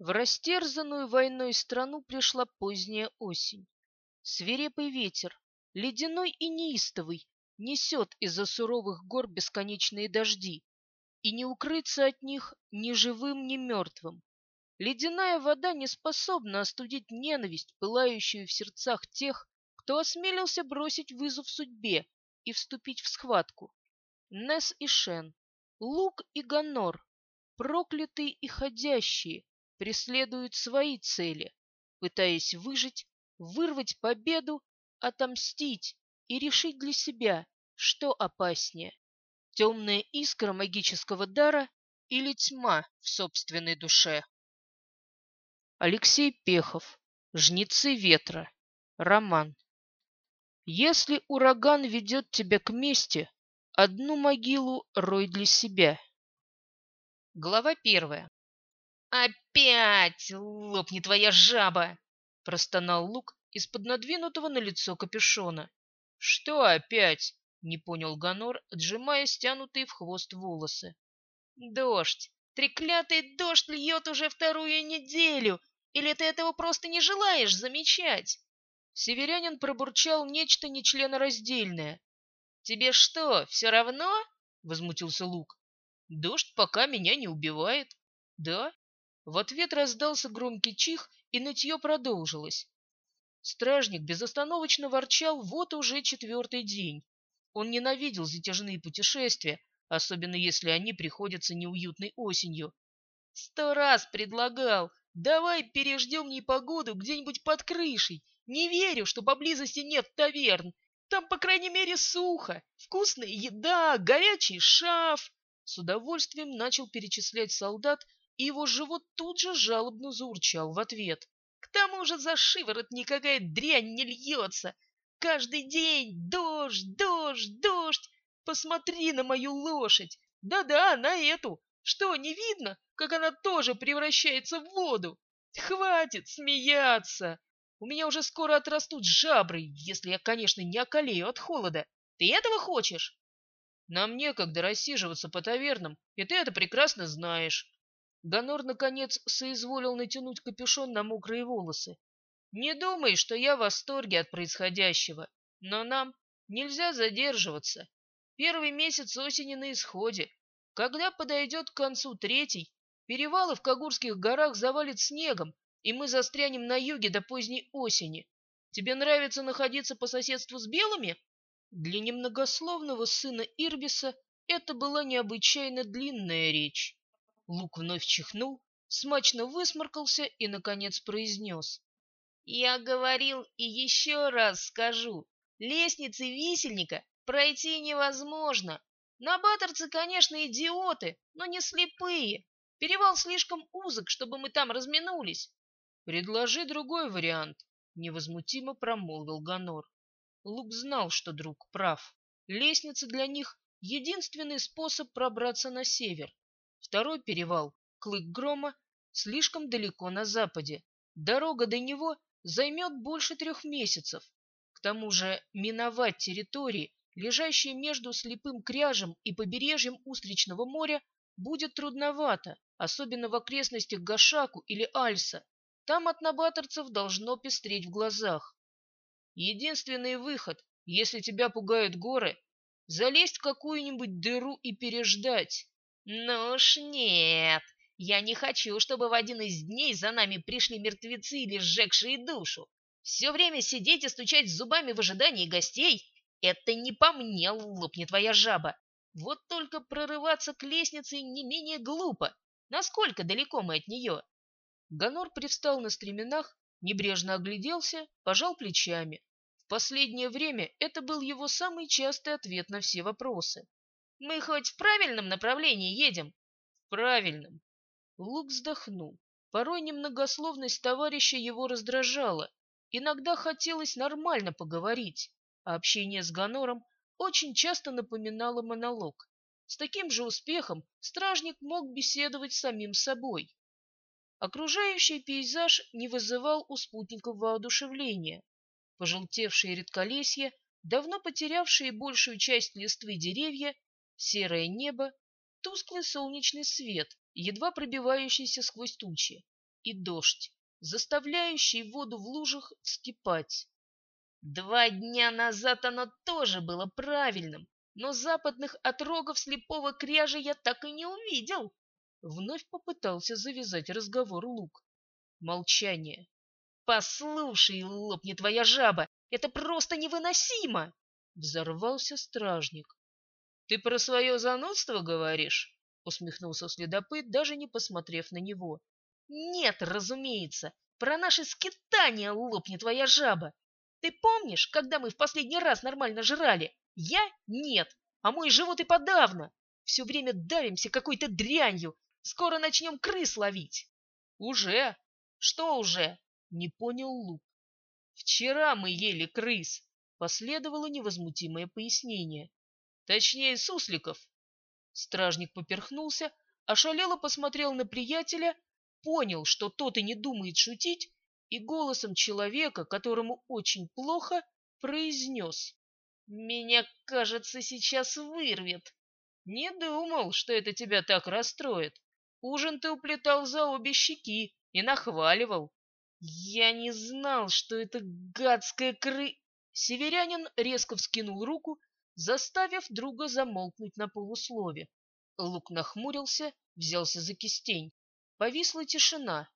В растерзанную войной страну пришла поздняя осень. Свирепый ветер, ледяной и неистовый, несет из-за суровых гор бесконечные дожди, и не укрыться от них ни живым, ни мертвым. Ледяная вода не способна остудить ненависть, пылающую в сердцах тех, кто осмелился бросить вызов судьбе и вступить в схватку. Нес и Шен, Лук и Ганор, проклятые и ходящие, преследуют свои цели, пытаясь выжить, вырвать победу, отомстить и решить для себя, что опаснее – темная искра магического дара или тьма в собственной душе. Алексей Пехов. Жнецы ветра. Роман. Если ураган ведет тебя к мести, одну могилу рой для себя. Глава первая. «Опять лопни твоя жаба!» — простонал Лук из-под надвинутого на лицо капюшона. «Что опять?» — не понял Ганор, отжимая стянутые в хвост волосы. «Дождь! Треклятый дождь льет уже вторую неделю! Или ты этого просто не желаешь замечать?» Северянин пробурчал нечто нечленораздельное. «Тебе что, все равно?» — возмутился Лук. «Дождь пока меня не убивает». «Да?» В ответ раздался громкий чих, и нытье продолжилось. Стражник безостановочно ворчал вот уже четвертый день. Он ненавидел затяжные путешествия, особенно если они приходятся неуютной осенью. Сто раз предлагал, давай переждем непогоду где-нибудь под крышей. Не верю, что поблизости нет таверн. Там, по крайней мере, сухо, вкусная еда, горячий шаф. С удовольствием начал перечислять солдат, и его живот тут же жалобно заурчал в ответ. К тому же за шиворот никакая дрянь не льется. Каждый день дождь, дождь, дождь. Посмотри на мою лошадь. Да-да, на эту. Что, не видно, как она тоже превращается в воду? Хватит смеяться. У меня уже скоро отрастут жабры, если я, конечно, не околею от холода. Ты этого хочешь? Нам некогда рассиживаться по тавернам, и ты это прекрасно знаешь. Ганор, наконец, соизволил натянуть капюшон на мокрые волосы. «Не думай, что я в восторге от происходящего, но нам нельзя задерживаться. Первый месяц осени на исходе. Когда подойдет к концу третий, перевалы в Кагурских горах завалит снегом, и мы застрянем на юге до поздней осени. Тебе нравится находиться по соседству с белыми?» Для немногословного сына Ирбиса это была необычайно длинная речь. Лук вновь чихнул, смачно высморкался и, наконец, произнес. «Я говорил и еще раз скажу. Лестницы висельника пройти невозможно. Набаторцы, конечно, идиоты, но не слепые. Перевал слишком узок, чтобы мы там разминулись. Предложи другой вариант, невозмутимо промолвил Ганор. Лук знал, что друг прав. Лестница для них — единственный способ пробраться на север. Второй перевал, Клык Грома, слишком далеко на западе. Дорога до него займет больше трех месяцев. К тому же миновать территории, лежащие между слепым кряжем и побережьем Устричного моря, будет трудновато, особенно в окрестностях Гашаку или Альса. Там от набаторцев должно пестреть в глазах. Единственный выход, если тебя пугают горы, залезть в какую-нибудь дыру и переждать. «Ну уж нет, я не хочу, чтобы в один из дней за нами пришли мертвецы или сжегшие душу. Все время сидеть и стучать зубами в ожидании гостей — это не по мне лопнет твоя жаба. Вот только прорываться к лестнице не менее глупо. Насколько далеко мы от нее?» Ганор привстал на стременах, небрежно огляделся, пожал плечами. В последнее время это был его самый частый ответ на все вопросы. Мы хоть в правильном направлении едем? В правильном. Лук вздохнул. Порой немногословность товарища его раздражала. Иногда хотелось нормально поговорить, а общение с Ганором очень часто напоминало монолог. С таким же успехом стражник мог беседовать с самим собой. Окружающий пейзаж не вызывал у спутников воодушевления. Пожелтевшие редколесья, давно потерявшие большую часть листвы деревья, серое небо, тусклый солнечный свет, едва пробивающийся сквозь тучи. и дождь, заставляющий воду в лужах вскипать. Два дня назад оно тоже было правильным, но западных отрогов слепого кряжа я так и не увидел. Вновь попытался завязать разговор Лук. Молчание. «Послушай, лопни твоя жаба, это просто невыносимо!» Взорвался стражник. «Ты про свое занудство говоришь?» Усмехнулся следопыт, даже не посмотрев на него. «Нет, разумеется, про наши скитания лопни твоя жаба. Ты помнишь, когда мы в последний раз нормально жрали? Я — нет, а мой живот и подавно. Все время давимся какой-то дрянью. Скоро начнем крыс ловить. Уже? Что уже? Не понял Лук. Вчера мы ели крыс. Последовало невозмутимое пояснение. Точнее, сусликов. Стражник поперхнулся, ошалело посмотрел на приятеля, понял, что тот и не думает шутить, и голосом человека, которому очень плохо, произнес. «Меня, кажется, сейчас вырвет». «Не думал, что это тебя так расстроит. Ужин ты уплетал за обе щеки и нахваливал». «Я не знал, что это гадская кры...» Северянин резко вскинул руку, заставив друга замолкнуть на полуслове. Лук нахмурился, взялся за кистень. Повисла тишина.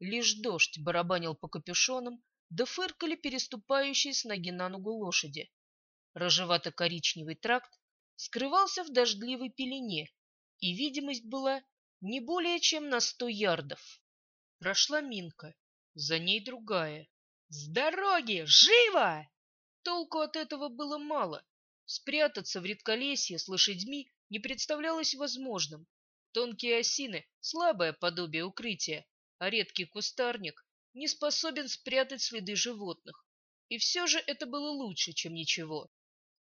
Лишь дождь барабанил по капюшонам, да фыркали переступающие с ноги на ногу лошади. Рожевато-коричневый тракт скрывался в дождливой пелене, и видимость была не более чем на сто ярдов. Прошла Минка, за ней другая. «С дороги! Живо!» Толку от этого было мало. Спрятаться в редколесье с лошадьми не представлялось возможным. Тонкие осины — слабое подобие укрытия, а редкий кустарник не способен спрятать следы животных. И все же это было лучше, чем ничего.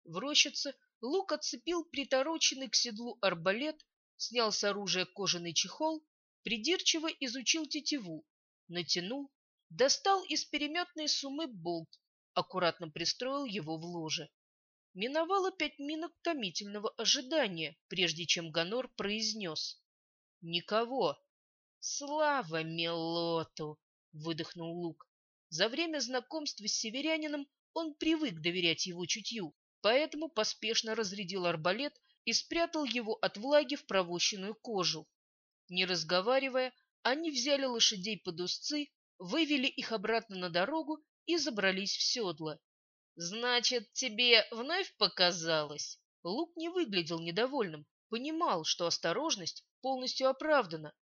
В рощице Лук отцепил притороченный к седлу арбалет, снял с оружия кожаный чехол, придирчиво изучил тетиву, натянул, достал из переметной сумы болт, аккуратно пристроил его в ложе. Миновало пять минут томительного ожидания, прежде чем Ганор произнес. «Никого!» «Слава Мелоту!» — выдохнул Лук. За время знакомства с северянином он привык доверять его чутью, поэтому поспешно разрядил арбалет и спрятал его от влаги в провощенную кожу. Не разговаривая, они взяли лошадей под узцы, вывели их обратно на дорогу и забрались в седло. «Значит, тебе вновь показалось?» Лук не выглядел недовольным, понимал, что осторожность полностью оправдана,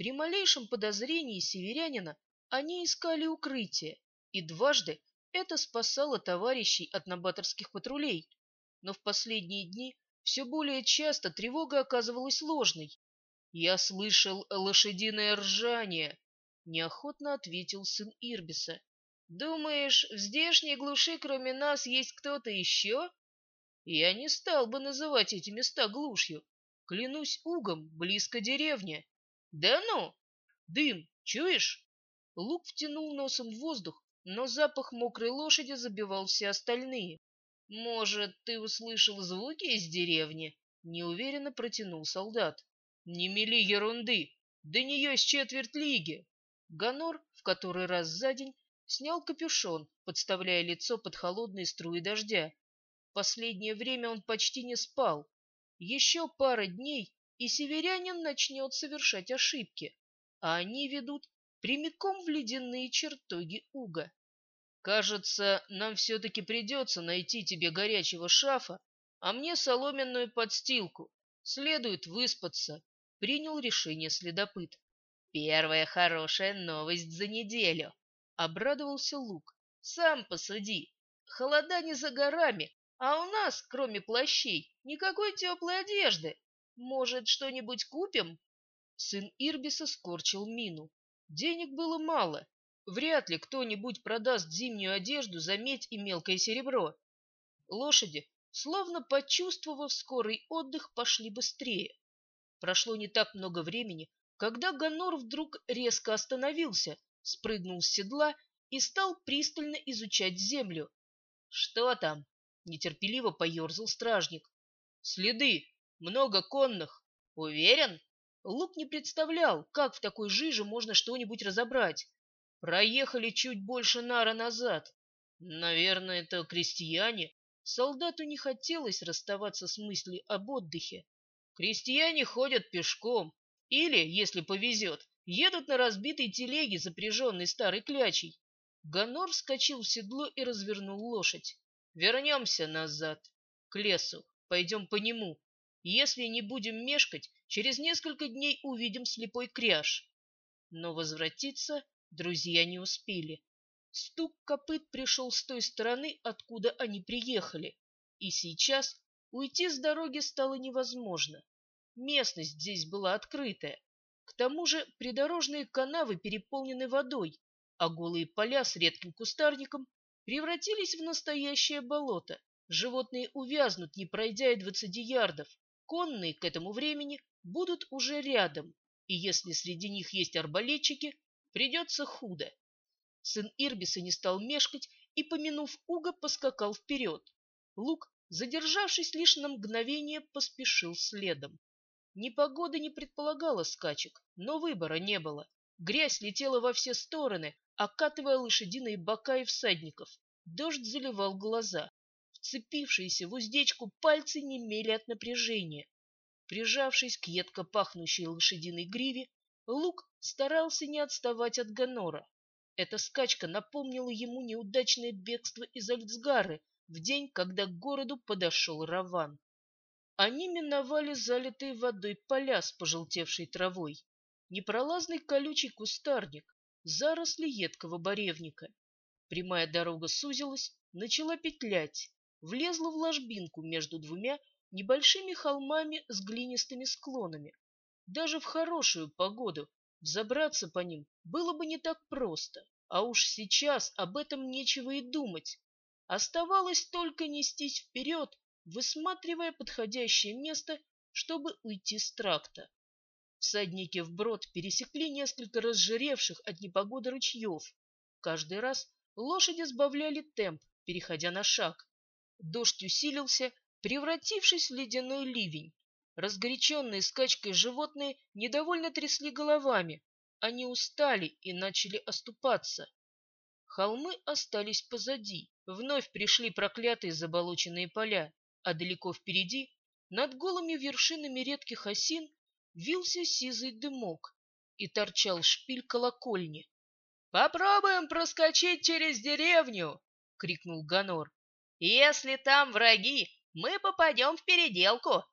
при малейшем подозрении северянина они искали укрытие, и дважды это спасало товарищей от набаторских патрулей. Но в последние дни все более часто тревога оказывалась ложной. «Я слышал лошадиное ржание», — неохотно ответил сын Ирбиса. «Думаешь, в здешней глуши кроме нас есть кто-то еще?» «Я не стал бы называть эти места глушью. Клянусь угом, близко деревня. Да ну! Дым, чуешь? Лук втянул носом в воздух, но запах мокрой лошади забивал все остальные. Может, ты услышал звуки из деревни? Неуверенно протянул солдат. Не мели ерунды! До нее с четверть лиги! Ганор в который раз за день снял капюшон, подставляя лицо под холодные струи дождя. Последнее время он почти не спал. Еще пара дней, и северянин начнет совершать ошибки, а они ведут прямиком в ледяные чертоги Уга. Кажется, нам все-таки придется найти тебе горячего шафа, а мне соломенную подстилку. Следует выспаться, принял решение следопыт. Первая хорошая новость за неделю. Обрадовался Лук. Сам посуди. Холода не за горами, а у нас, кроме плащей, никакой теплой одежды. Может, что-нибудь купим?» Сын Ирбиса скорчил мину. Денег было мало. Вряд ли кто-нибудь продаст зимнюю одежду за медь и мелкое серебро. Лошади, словно почувствовав скорый отдых, пошли быстрее. Прошло не так много времени, когда Ганор вдруг резко остановился, спрыгнул с седла и стал пристально изучать землю. «Что там?» — нетерпеливо поерзал стражник. «Следы!» Много конных. Уверен? Лук не представлял, как в такой жиже можно что-нибудь разобрать. Проехали чуть больше нара назад. Наверное, это крестьяне. Солдату не хотелось расставаться с мыслью об отдыхе. Крестьяне ходят пешком или, если повезет, едут на разбитой телеге, запряженной старой клячей. Гонор вскочил в седло и развернул лошадь. Вернемся назад, к лесу, пойдем по нему. Если не будем мешкать, через несколько дней увидим слепой кряж. Но возвратиться друзья не успели. Стук копыт пришел с той стороны, откуда они приехали, и сейчас уйти с дороги стало невозможно. Местность здесь была открытая. К тому же придорожные канавы переполнены водой, а голые поля с редким кустарником превратились в настоящее болото. Животные увязнут, не пройдя и двадцати ярдов. Конные к этому времени будут уже рядом, и если среди них есть арбалетчики, придется худо. Сын Ирбиса не стал мешкать и, помянув Уга, поскакал вперед. Лук, задержавшись лишь на мгновение, поспешил следом. Непогода не предполагала скачек, но выбора не было. Грязь летела во все стороны, окатывая лошадиные бока и всадников. Дождь заливал глаза. Вцепившиеся в уздечку пальцы немели от напряжения. Прижавшись к едко пахнущей лошадиной гриве, Лук старался не отставать от Гонора. Эта скачка напомнила ему неудачное бегство из Альцгары в день, когда к городу подошел Раван. Они миновали залитые водой поля с пожелтевшей травой, непролазный колючий кустарник, заросли едкого боревника. Прямая дорога сузилась, начала петлять, влезла в ложбинку между двумя небольшими холмами с глинистыми склонами. Даже в хорошую погоду Взобраться по ним было бы не так просто, а уж сейчас об этом нечего и думать. Оставалось только нестись вперед, высматривая подходящее место, чтобы уйти с тракта. Всадники вброд пересекли несколько разжиревших от непогоды ручьев. Каждый раз лошади сбавляли темп, переходя на шаг. Дождь усилился, превратившись в ледяной ливень. Разгоряченные скачкой животные недовольно трясли головами. Они устали и начали оступаться. Холмы остались позади. Вновь пришли проклятые заболоченные поля, а далеко впереди, над голыми вершинами редких осин, вился сизый дымок и торчал шпиль колокольни. «Попробуем проскочить через деревню!» — крикнул Ганор. «Если там враги, мы попадем в переделку!»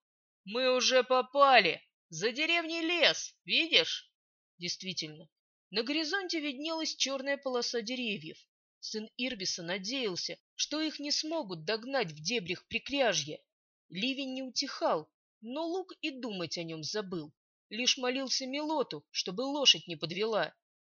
Мы уже попали. За деревней лес, видишь? Действительно, на горизонте виднелась черная полоса деревьев. Сын Ирбиса надеялся, что их не смогут догнать в дебрях прикряжья. Ливень не утихал, но лук и думать о нем забыл. Лишь молился Милоту, чтобы лошадь не подвела.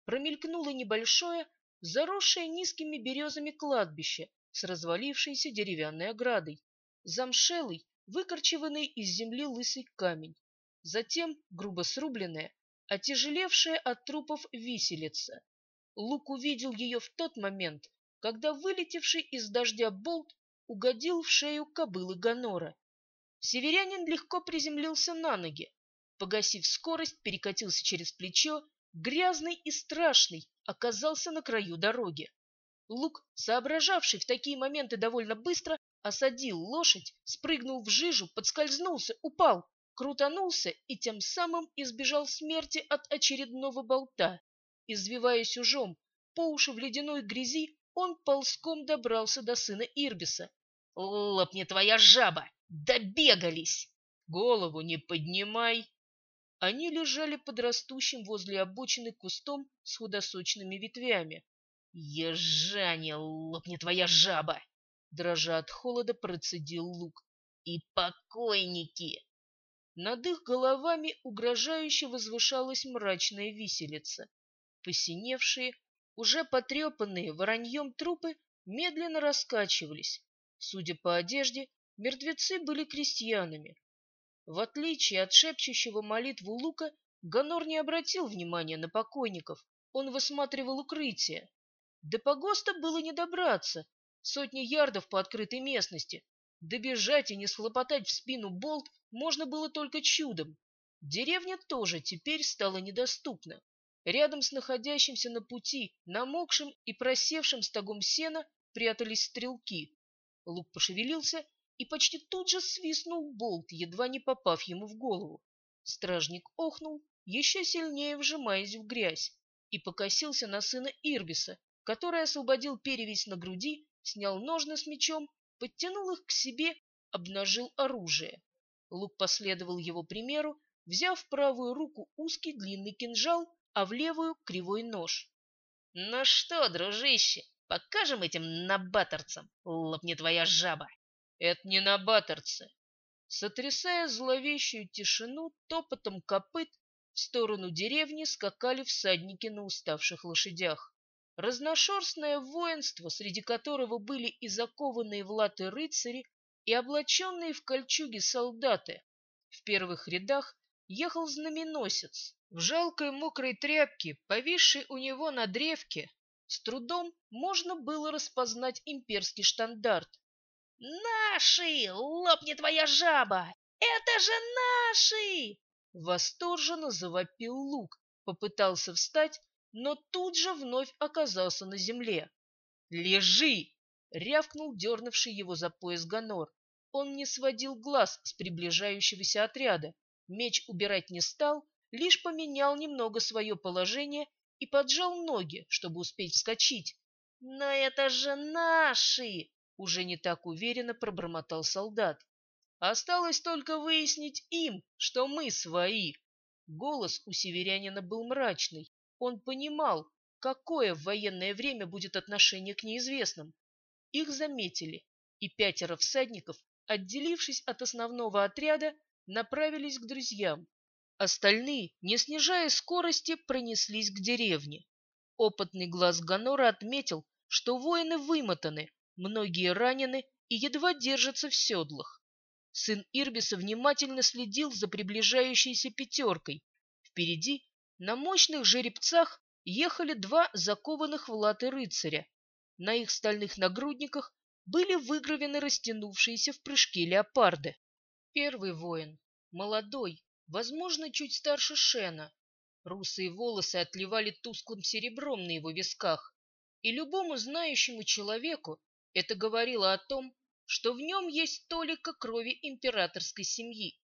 Промелькнуло небольшое, заросшее низкими березами кладбище с развалившейся деревянной оградой. Замшелый, выкорчеванный из земли лысый камень, затем грубо срубленная, отяжелевшая от трупов виселица. Лук увидел ее в тот момент, когда вылетевший из дождя болт угодил в шею кобылы Гонора. Северянин легко приземлился на ноги, погасив скорость, перекатился через плечо, грязный и страшный, оказался на краю дороги. Лук, соображавший в такие моменты довольно быстро, осадил лошадь, спрыгнул в жижу, подскользнулся, упал, крутанулся и тем самым избежал смерти от очередного болта. Извиваясь ужом, по уши в ледяной грязи, он ползком добрался до сына Ирбиса. «Лопни твоя жаба! Добегались! Голову не поднимай!» Они лежали под растущим возле обочины кустом с худосочными ветвями. «Ежане, лопни твоя жаба!» дрожа от холода, процедил лук. И покойники! Над их головами угрожающе возвышалась мрачная виселица. Посиневшие, уже потрепанные вороньем трупы медленно раскачивались. Судя по одежде, мертвецы были крестьянами. В отличие от шепчущего молитву Лука, Гонор не обратил внимания на покойников, он высматривал укрытие. До погоста было не добраться, Сотни ярдов по открытой местности. Добежать и не схлопотать в спину болт можно было только чудом. Деревня тоже теперь стала недоступна. Рядом с находящимся на пути, намокшим и просевшим стогом сена прятались стрелки. Лук пошевелился, и почти тут же свистнул болт, едва не попав ему в голову. Стражник охнул, еще сильнее вжимаясь в грязь, и покосился на сына Ирбиса, который освободил перевязь на груди, снял ножны с мечом, подтянул их к себе, обнажил оружие. Лук последовал его примеру, взяв в правую руку узкий длинный кинжал, а в левую — кривой нож. — Ну что, дружище, покажем этим набаторцам, лопни твоя жаба! — Это не набаторцы. Сотрясая зловещую тишину топотом копыт, в сторону деревни скакали всадники на уставших лошадях. Разношерстное воинство, среди которого были и закованные в латы рыцари, и облаченные в кольчуги солдаты. В первых рядах ехал знаменосец. В жалкой мокрой тряпке, повисшей у него на древке, с трудом можно было распознать имперский штандарт. «Наши! Лопни твоя жаба! Это же наши!» Восторженно завопил лук, попытался встать, но тут же вновь оказался на земле. «Лежи!» — рявкнул дернувший его за пояс Гонор. Он не сводил глаз с приближающегося отряда, меч убирать не стал, лишь поменял немного свое положение и поджал ноги, чтобы успеть вскочить. «Но это же наши!» — уже не так уверенно пробормотал солдат. Осталось только выяснить им, что мы свои. Голос у северянина был мрачный. Он понимал, какое в военное время будет отношение к неизвестным. Их заметили, и пятеро всадников, отделившись от основного отряда, направились к друзьям. Остальные, не снижая скорости, пронеслись к деревне. Опытный глаз Ганора отметил, что воины вымотаны, многие ранены и едва держатся в седлах. Сын Ирбиса внимательно следил за приближающейся пятеркой. Впереди, на мощных жеребцах, ехали два закованных в латы рыцаря. На их стальных нагрудниках были выгравены растянувшиеся в прыжке леопарды. Первый воин, молодой, возможно, чуть старше Шена. Русые волосы отливали тусклым серебром на его висках, и любому знающему человеку это говорило о том, что в нем есть толика крови императорской семьи.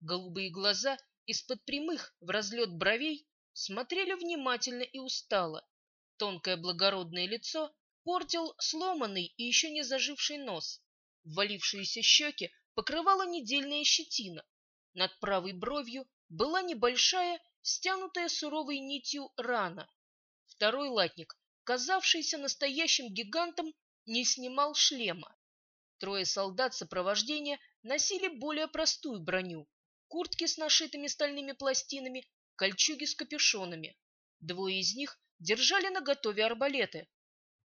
Голубые глаза из-под прямых в разлет бровей смотрели внимательно и устало. Тонкое благородное лицо портил сломанный и еще не заживший нос. Ввалившиеся щеки покрывала недельная щетина. Над правой бровью была небольшая, стянутая суровой нитью рана. Второй латник, казавшийся настоящим гигантом, не снимал шлема. Трое солдат сопровождения носили более простую броню, куртки с нашитыми стальными пластинами, кольчуги с капюшонами. Двое из них держали наготове арбалеты.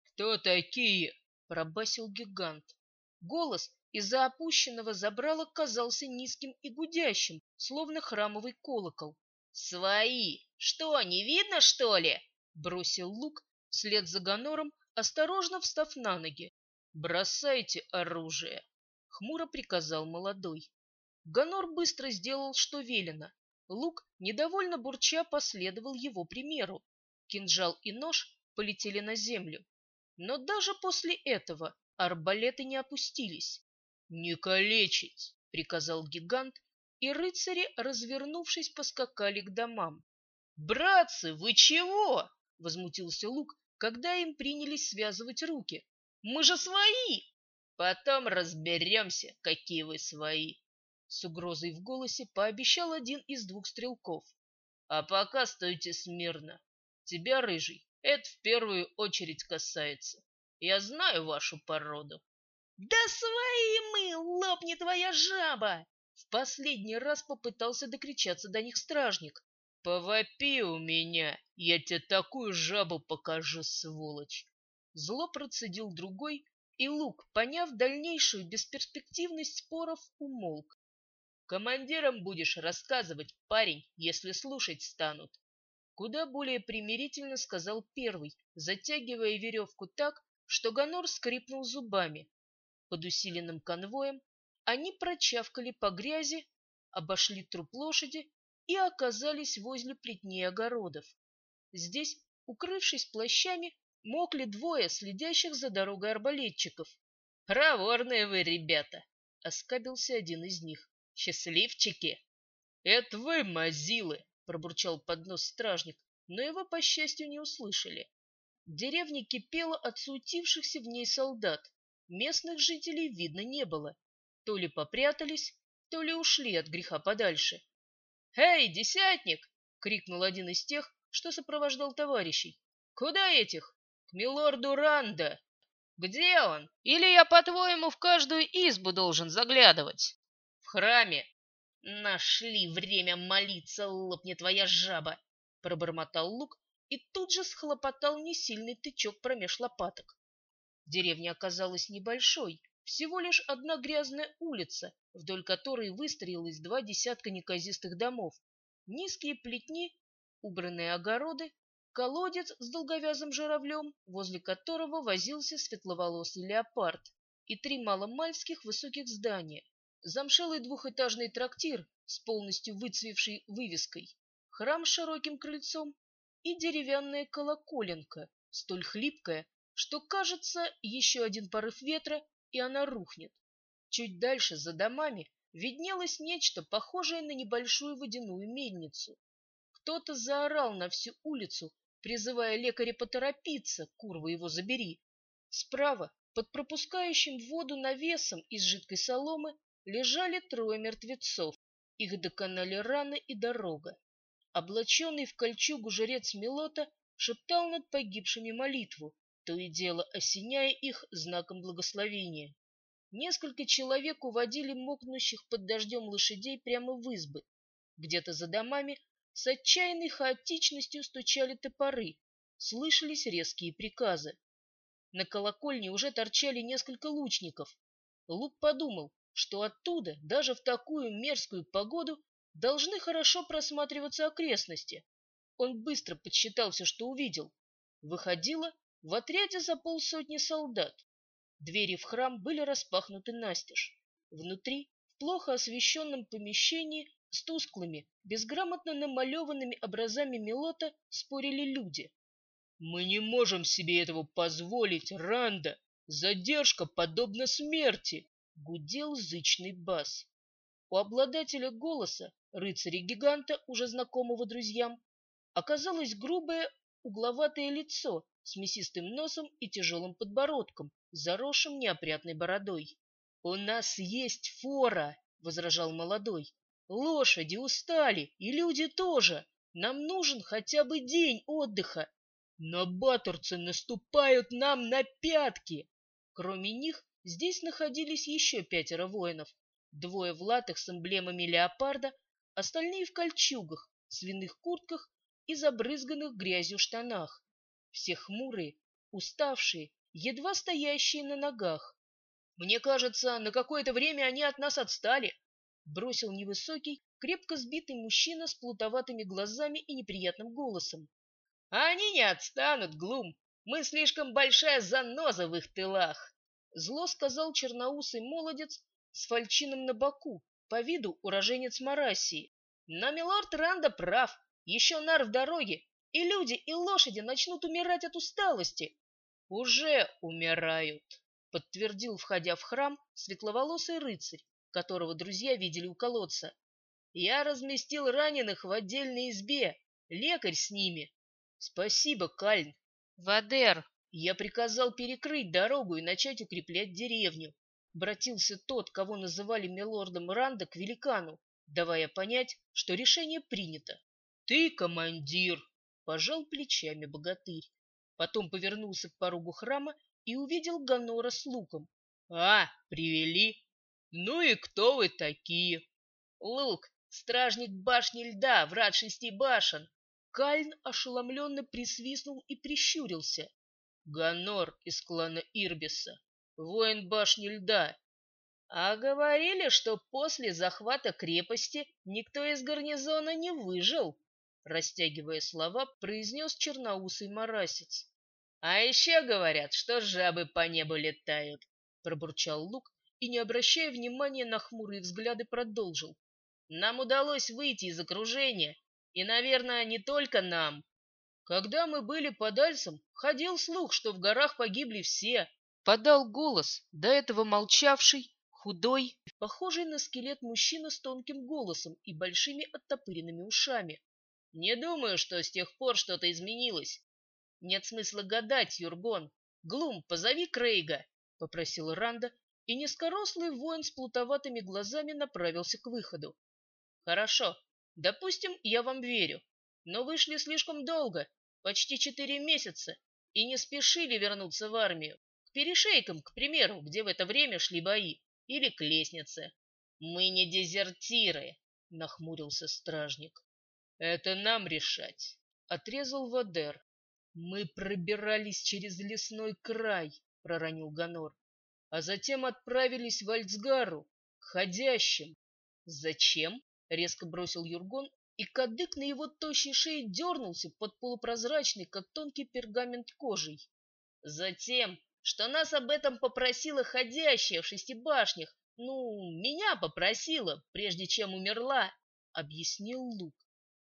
«Кто такие?» – пробасил гигант. Голос из-за опущенного забрала казался низким и гудящим, словно храмовый колокол. «Свои! Что, не видно, что ли?» – бросил лук вслед за Гонором, осторожно встав на ноги. «Бросайте оружие!» — хмуро приказал молодой. Гонор быстро сделал, что велено. Лук, недовольно бурча, последовал его примеру. Кинжал и нож полетели на землю. Но даже после этого арбалеты не опустились. «Не калечить!» — приказал гигант, и рыцари, развернувшись, поскакали к домам. «Братцы, вы чего?» — возмутился Лук, когда им принялись связывать руки. Мы же свои! Потом разберемся, какие вы свои. С угрозой в голосе пообещал один из двух стрелков. А пока стойте смирно. Тебя, рыжий, это в первую очередь касается. Я знаю вашу породу. Да свои мы, лопни твоя жаба! В последний раз попытался докричаться до них стражник. Повопи у меня, я тебе такую жабу покажу, сволочь. Зло процедил другой, и Лук, поняв дальнейшую бесперспективность споров, умолк. «Командиром будешь рассказывать, парень, если слушать станут». Куда более примирительно сказал первый, затягивая веревку так, что Гонор скрипнул зубами. Под усиленным конвоем они прочавкали по грязи, обошли труп лошади и оказались возле плетней огородов. Здесь, укрывшись плащами, мокли двое следящих за дорогой арбалетчиков. «Проворные вы, ребята!» — оскабился один из них. «Счастливчики!» «Это вы, мазилы!» — пробурчал под нос стражник, но его, по счастью, не услышали. Деревня кипела от суетившихся в ней солдат. Местных жителей видно не было. То ли попрятались, то ли ушли от греха подальше. «Эй, десятник!» — крикнул один из тех, что сопровождал товарищей. «Куда этих?» «К милорду Ранда!» «Где он? Или я, по-твоему, в каждую избу должен заглядывать?» «В храме!» «Нашли время молиться, лопни твоя жаба!» — пробормотал Лук и тут же схлопотал несильный тычок промеж лопаток. Деревня оказалась небольшой, всего лишь одна грязная улица, вдоль которой выстроилось два десятка неказистых домов, низкие плетни, убранные огороды, колодец с долговязым журавлем, возле которого возился светловолосый леопард, и три маломальских высоких здания, замшелый двухэтажный трактир с полностью выцвевшей вывеской, храм с широким крыльцом и деревянная колоколенка, столь хлипкая, что, кажется, еще один порыв ветра, и она рухнет. Чуть дальше, за домами, виднелось нечто, похожее на небольшую водяную мельницу. Кто-то заорал на всю улицу, призывая лекаря поторопиться, курва его забери. Справа, под пропускающим воду навесом из жидкой соломы, лежали трое мертвецов. Их доконали раны и дорога. Облаченный в кольчугу жрец Милота шептал над погибшими молитву, то и дело осеняя их знаком благословения. Несколько человек уводили мокнущих под дождем лошадей прямо в избы. Где-то за домами с отчаянной хаотичностью стучали топоры, слышались резкие приказы. На колокольне уже торчали несколько лучников. Лук подумал, что оттуда, даже в такую мерзкую погоду, должны хорошо просматриваться окрестности. Он быстро подсчитал все, что увидел. Выходило, в отряде за полсотни солдат. Двери в храм были распахнуты настежь. Внутри, в плохо освещенном помещении, с тусклыми, безграмотно намалеванными образами Мелота спорили люди. «Мы не можем себе этого позволить, Ранда! Задержка подобна смерти!» — гудел зычный бас. У обладателя голоса, рыцаря-гиганта, уже знакомого друзьям, оказалось грубое угловатое лицо с мясистым носом и тяжелым подбородком, заросшим неопрятной бородой. «У нас есть фора!» — возражал молодой. Лошади устали, и люди тоже. Нам нужен хотя бы день отдыха. Но батурцы наступают нам на пятки. Кроме них, здесь находились еще пятеро воинов. Двое в латах с эмблемами леопарда, остальные в кольчугах, свиных куртках и забрызганных грязью штанах. Все хмурые, уставшие, едва стоящие на ногах. Мне кажется, на какое-то время они от нас отстали, бросил невысокий, крепко сбитый мужчина с плутоватыми глазами и неприятным голосом. Они не отстанут, Глум. Мы слишком большая заноза в их тылах. Зло сказал черноусый молодец с фальчином на боку, по виду уроженец Марасии. Но милорд Ранда прав. Еще нар в дороге, и люди, и лошади начнут умирать от усталости. Уже умирают, подтвердил, входя в храм, светловолосый рыцарь которого друзья видели у колодца. Я разместил раненых в отдельной избе, лекарь с ними. Спасибо, Кальн. Вадер, я приказал перекрыть дорогу и начать укреплять деревню. Обратился тот, кого называли милордом Ранда, к великану, давая понять, что решение принято. Ты командир, пожал плечами богатырь. Потом повернулся к порогу храма и увидел Ганора с луком. А, привели. «Ну и кто вы такие?» «Лук, стражник башни льда, врат шести башен!» Кальн ошеломленно присвистнул и прищурился. «Ганор из клана Ирбиса, воин башни льда!» «А говорили, что после захвата крепости никто из гарнизона не выжил!» Растягивая слова, произнес черноусый марасец. «А еще говорят, что жабы по небу летают!» Пробурчал Лук и, не обращая внимания на хмурые взгляды, продолжил. Нам удалось выйти из окружения, и, наверное, не только нам. Когда мы были под Альсом, ходил слух, что в горах погибли все. Подал голос, до этого молчавший, худой, похожий на скелет мужчина с тонким голосом и большими оттопыренными ушами. Не думаю, что с тех пор что-то изменилось. Нет смысла гадать, Юргон. Глум, позови Крейга, — попросил Ранда, и низкорослый воин с плутоватыми глазами направился к выходу. Хорошо, допустим, я вам верю, но вы шли слишком долго, почти четыре месяца, и не спешили вернуться в армию. К перешейкам, к примеру, где в это время шли бои, или к лестнице. Мы не дезертиры, нахмурился стражник. Это нам решать, отрезал Вадер. Мы пробирались через лесной край, проронил Ганор, а затем отправились в Альцгару, к ходящим. Зачем? резко бросил Юргон, и кадык на его тощей шее дернулся под полупрозрачной, как тонкий пергамент кожей. Затем, что нас об этом попросила ходящая в шести башнях, ну, меня попросила, прежде чем умерла, — объяснил Лук.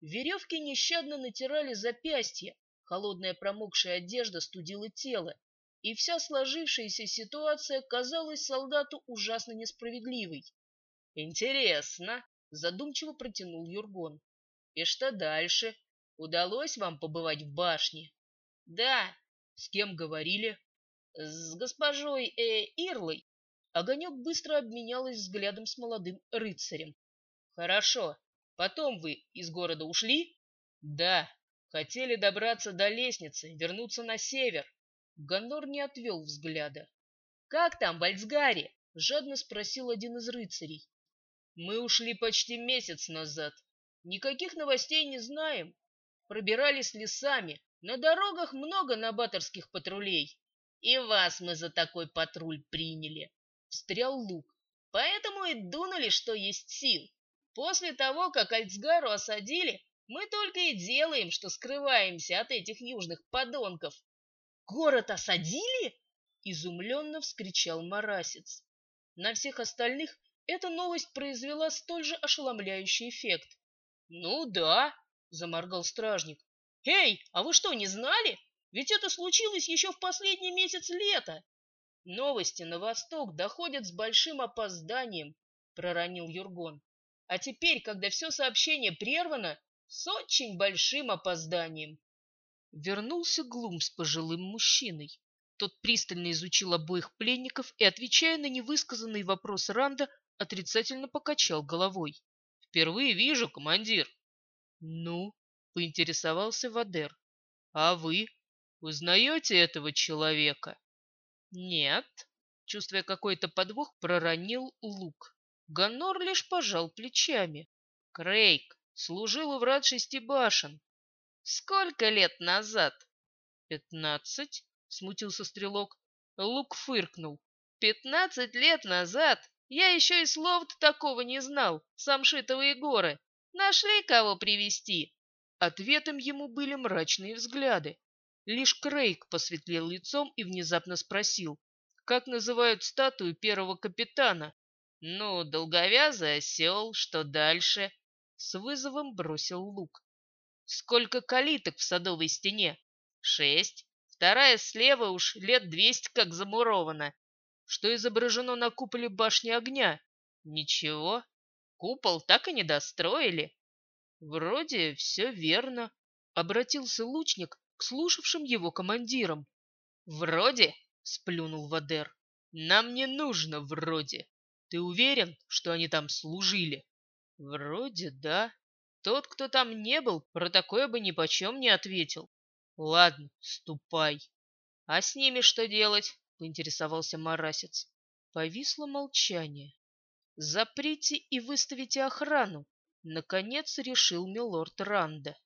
Веревки нещадно натирали запястья, холодная промокшая одежда студила тело, и вся сложившаяся ситуация казалась солдату ужасно несправедливой. «Интересно», задумчиво протянул Юргон. И что дальше? Удалось вам побывать в башне? Да. С кем говорили? С госпожой э, Ирлой. Огонек быстро обменялась взглядом с молодым рыцарем. Хорошо. Потом вы из города ушли? Да. Хотели добраться до лестницы, вернуться на север. Гонор не отвел взгляда. «Как там в Альцгаре?» — жадно спросил один из рыцарей. Мы ушли почти месяц назад. Никаких новостей не знаем. Пробирались лесами. На дорогах много набаторских патрулей. И вас мы за такой патруль приняли. Встрял Лук. Поэтому и дунули, что есть сил. После того, как Альцгару осадили, мы только и делаем, что скрываемся от этих южных подонков. Город осадили? Изумленно вскричал Марасец. На всех остальных эта новость произвела столь же ошеломляющий эффект. «Ну да», — заморгал стражник. «Эй, а вы что, не знали? Ведь это случилось еще в последний месяц лета!» «Новости на восток доходят с большим опозданием», — проронил Юргон. «А теперь, когда все сообщение прервано, с очень большим опозданием». Вернулся Глум с пожилым мужчиной. Тот пристально изучил обоих пленников и, отвечая на невысказанный вопрос Ранда, отрицательно покачал головой. «Впервые вижу, командир». «Ну?» — поинтересовался Вадер. «А вы узнаете этого человека?» «Нет», — чувствуя какой-то подвох, проронил лук. Ганнор лишь пожал плечами. «Крейг служил у врат шести башен». «Сколько лет назад?» «Пятнадцать», — смутился стрелок. Лук фыркнул. «Пятнадцать лет назад я еще и слов-то такого не знал, самшитовые горы. Нашли кого привести Ответом ему были мрачные взгляды. Лишь Крейг посветлел лицом и внезапно спросил, как называют статую первого капитана? Ну, долговязый осел, что дальше? С вызовом бросил лук. Сколько калиток в садовой стене? Шесть. Вторая слева уж лет двести как замурована что изображено на куполе башни огня. Ничего, купол так и не достроили. Вроде все верно, обратился лучник к слушавшим его командирам. Вроде, сплюнул Вадер, нам не нужно вроде. Ты уверен, что они там служили? Вроде да. Тот, кто там не был, про такое бы ни почем не ответил. Ладно, ступай. А с ними что делать? поинтересовался Марасец. Повисло молчание. «Заприте и выставите охрану!» Наконец решил милорд Ранда.